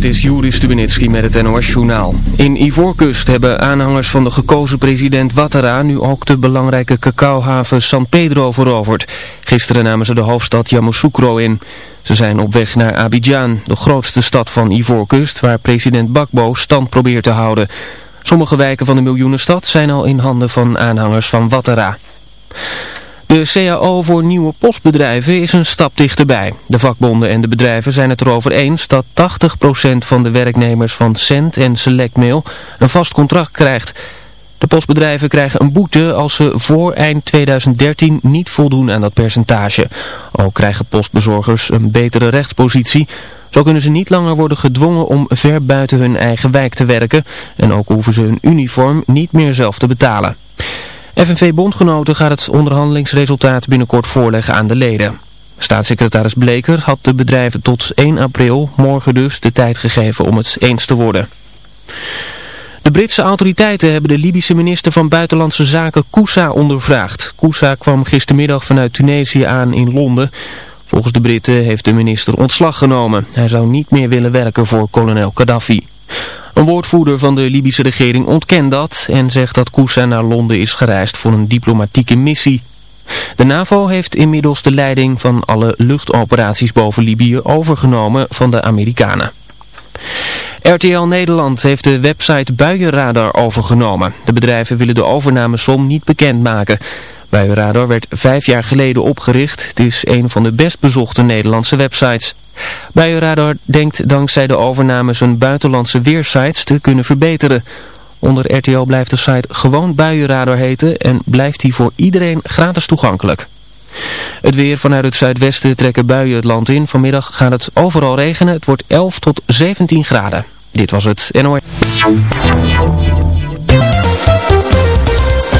dit is Juri Stubenitski met het NOS-journaal. In Ivoorkust hebben aanhangers van de gekozen president Ouattara nu ook de belangrijke cacaohaven San Pedro veroverd. Gisteren namen ze de hoofdstad Yamoussoukro in. Ze zijn op weg naar Abidjan, de grootste stad van Ivoorkust, waar president Bakbo stand probeert te houden. Sommige wijken van de miljoenenstad zijn al in handen van aanhangers van Ouattara. De CAO voor nieuwe postbedrijven is een stap dichterbij. De vakbonden en de bedrijven zijn het erover eens dat 80% van de werknemers van Cent en Selectmail een vast contract krijgt. De postbedrijven krijgen een boete als ze voor eind 2013 niet voldoen aan dat percentage. Ook krijgen postbezorgers een betere rechtspositie. Zo kunnen ze niet langer worden gedwongen om ver buiten hun eigen wijk te werken. En ook hoeven ze hun uniform niet meer zelf te betalen. FNV-bondgenoten gaat het onderhandelingsresultaat binnenkort voorleggen aan de leden. Staatssecretaris Bleker had de bedrijven tot 1 april, morgen dus, de tijd gegeven om het eens te worden. De Britse autoriteiten hebben de Libische minister van Buitenlandse Zaken Kousa ondervraagd. Kousa kwam gistermiddag vanuit Tunesië aan in Londen. Volgens de Britten heeft de minister ontslag genomen. Hij zou niet meer willen werken voor kolonel Gaddafi. Een woordvoerder van de Libische regering ontkent dat en zegt dat Kousa naar Londen is gereisd voor een diplomatieke missie. De NAVO heeft inmiddels de leiding van alle luchtoperaties boven Libië overgenomen van de Amerikanen. RTL Nederland heeft de website Buienradar overgenomen. De bedrijven willen de overnamesom niet bekendmaken. Buienradar werd vijf jaar geleden opgericht. Het is een van de best bezochte Nederlandse websites. Buienradar denkt dankzij de overname zijn buitenlandse weersites te kunnen verbeteren. Onder RTL blijft de site gewoon Buienradar heten en blijft die voor iedereen gratis toegankelijk. Het weer vanuit het zuidwesten trekken buien het land in. Vanmiddag gaat het overal regenen. Het wordt 11 tot 17 graden. Dit was het NOS.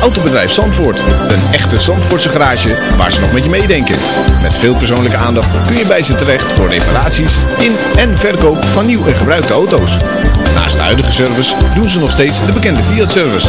Autobedrijf Zandvoort. Een echte Zandvoortse garage waar ze nog met je meedenken. Met veel persoonlijke aandacht kun je bij ze terecht voor reparaties in en verkoop van nieuw en gebruikte auto's. Naast de huidige service doen ze nog steeds de bekende Fiat-service.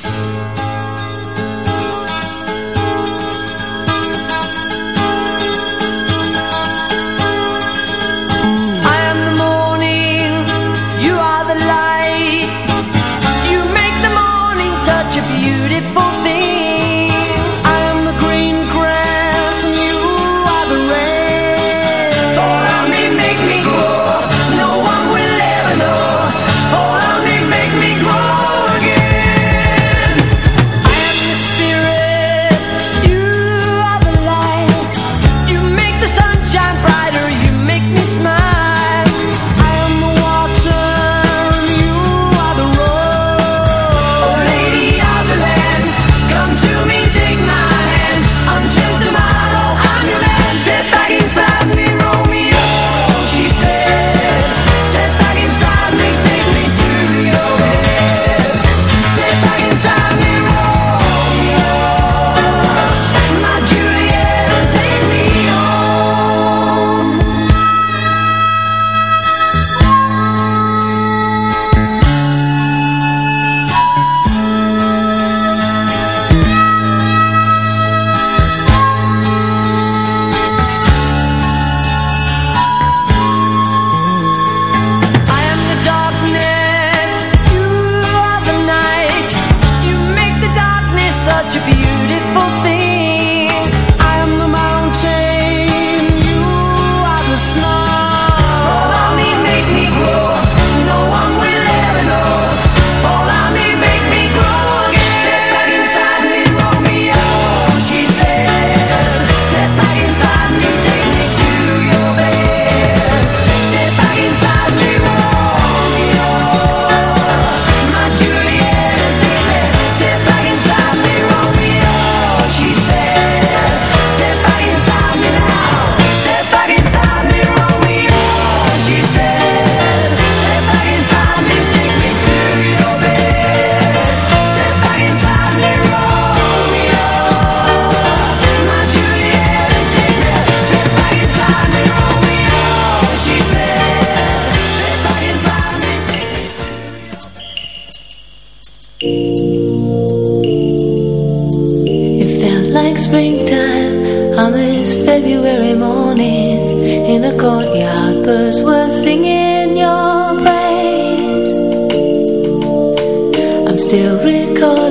birds were singing your praise. I'm still recalling.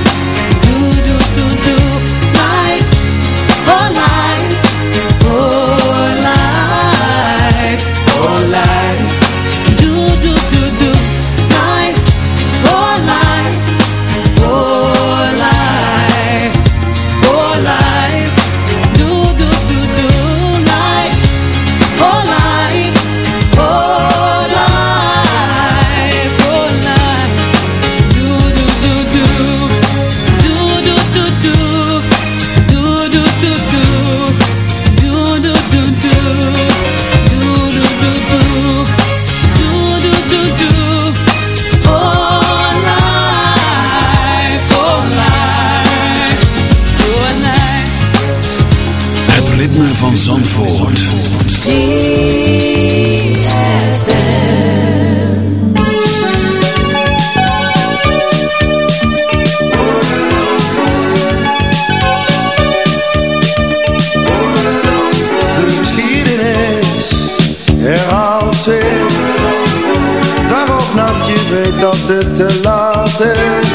gratis.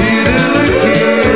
Iedere keer.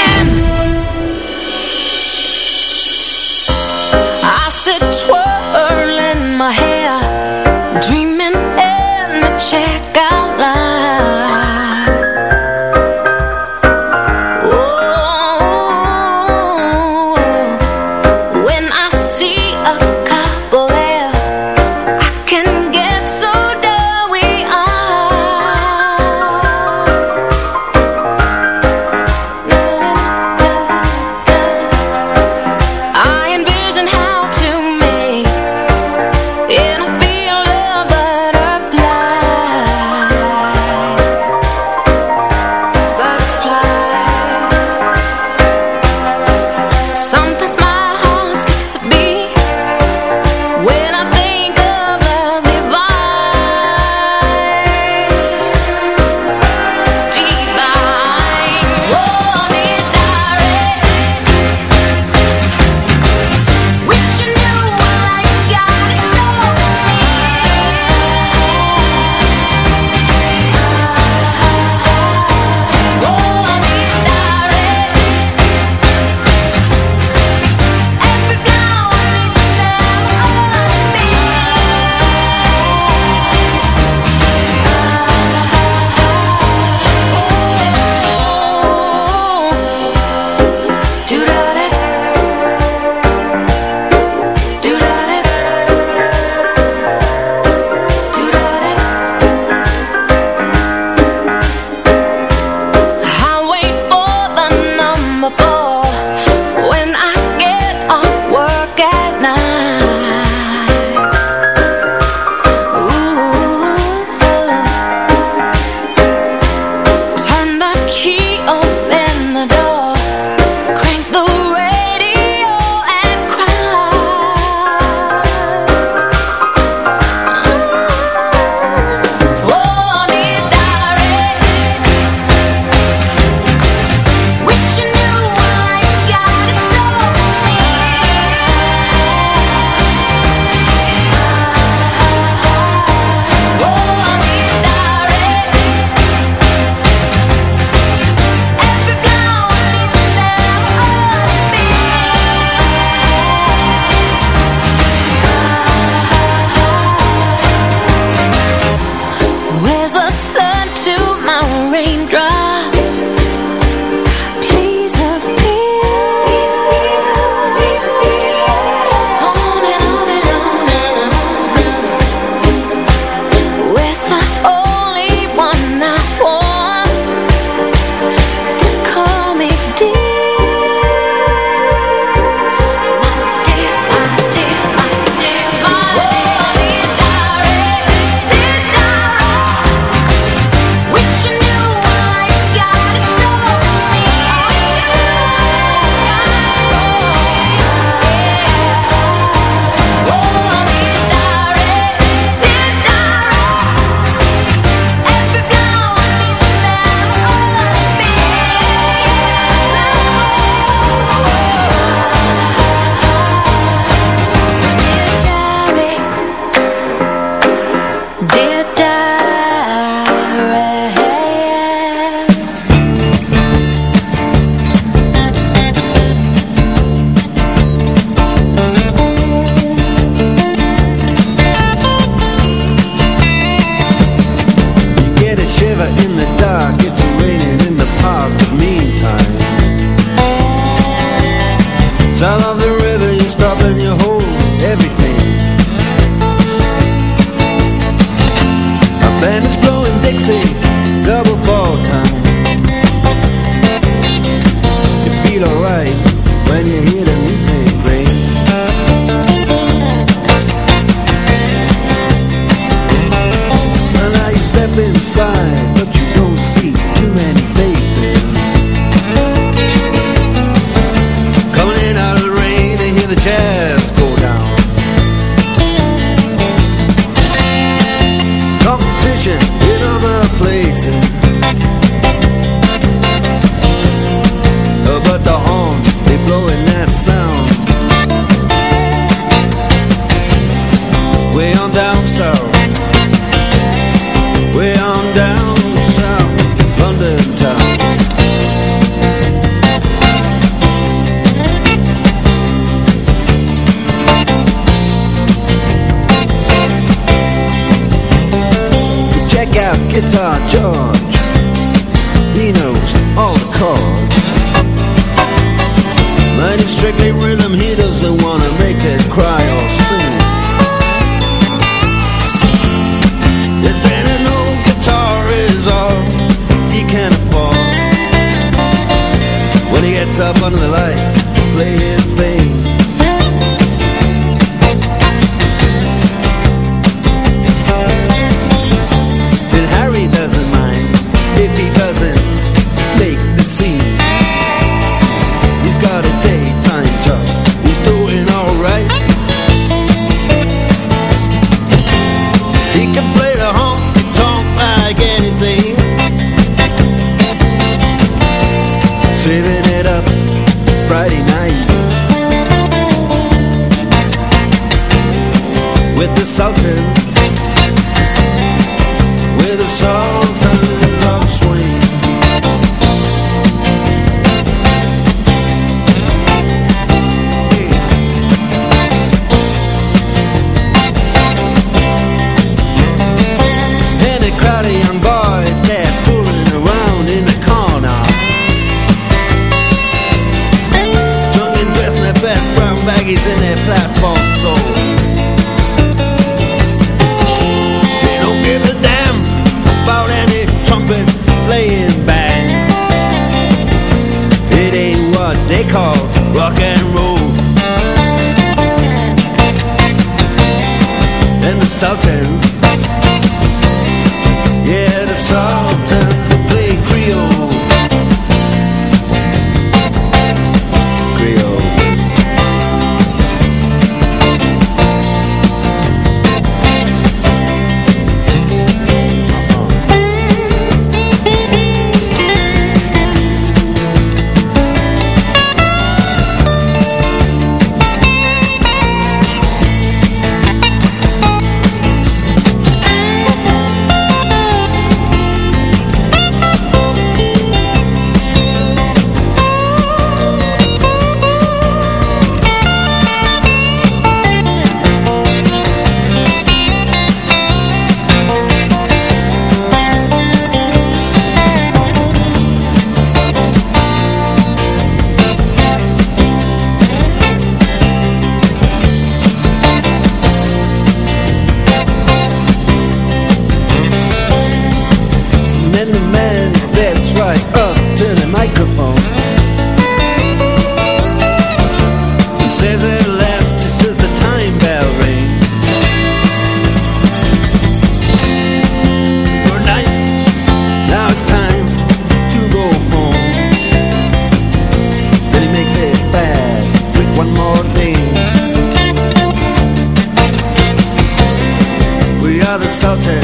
Salted.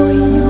所以。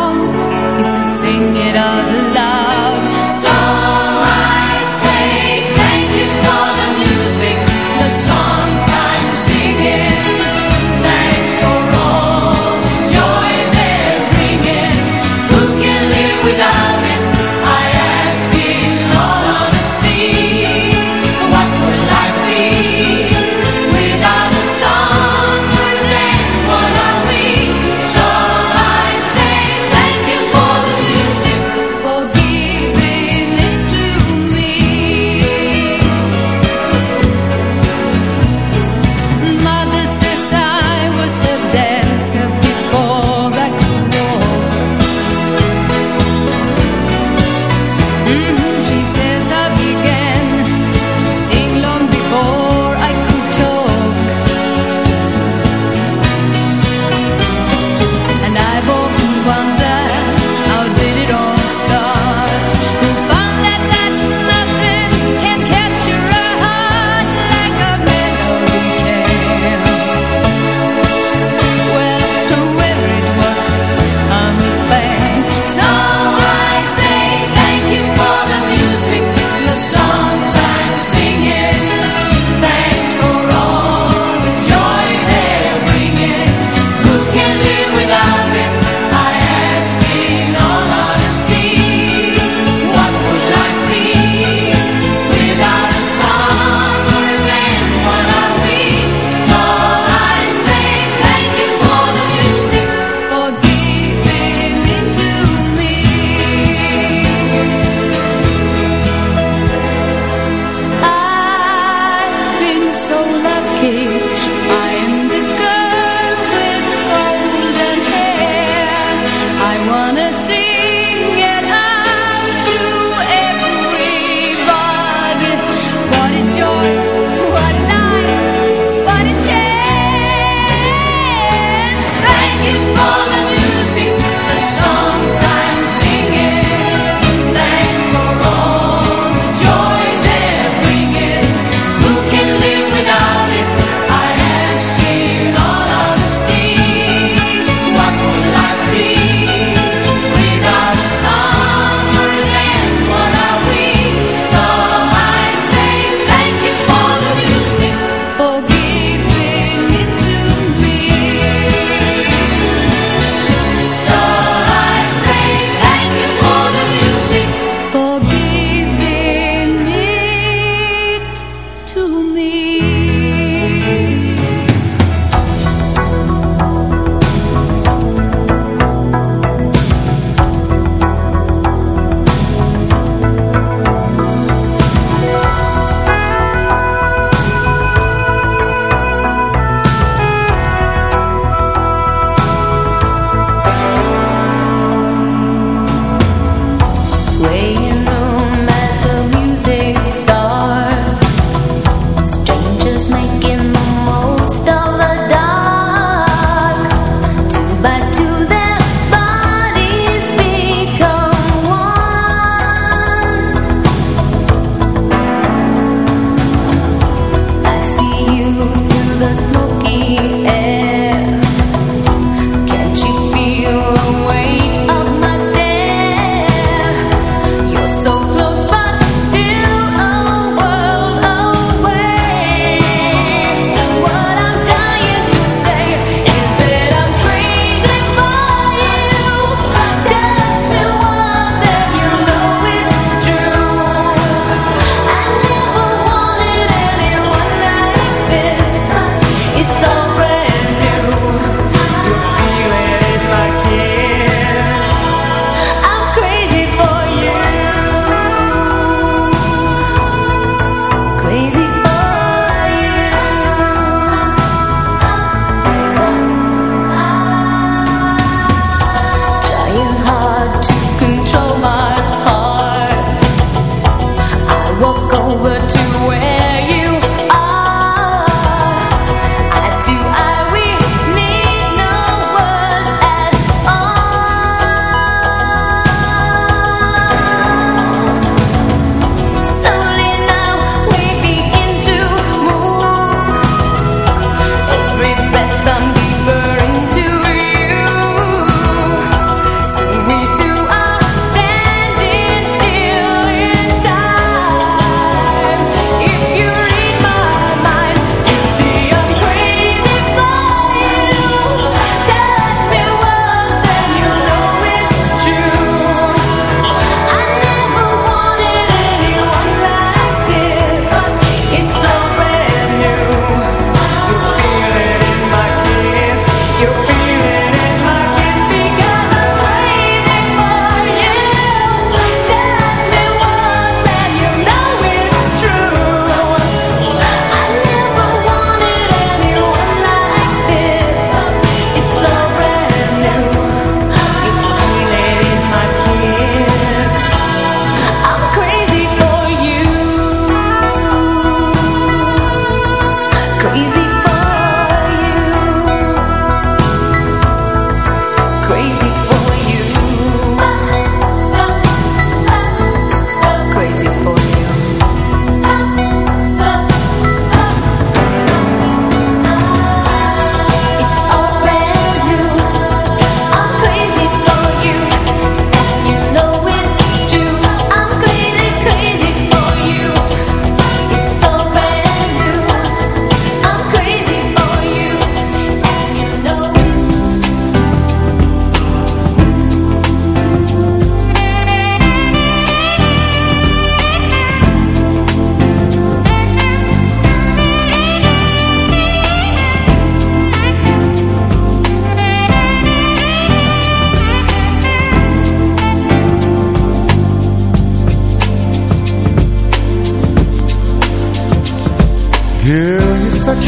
sing it out loud. So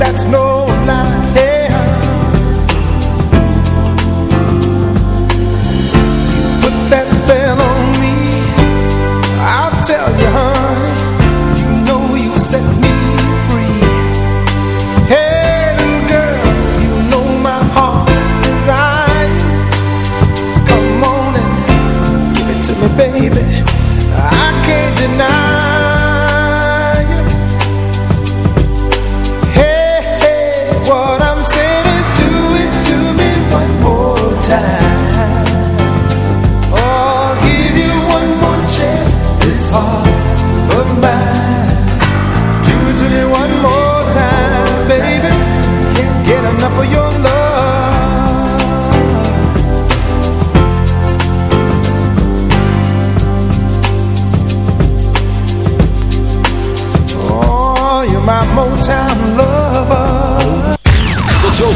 that's no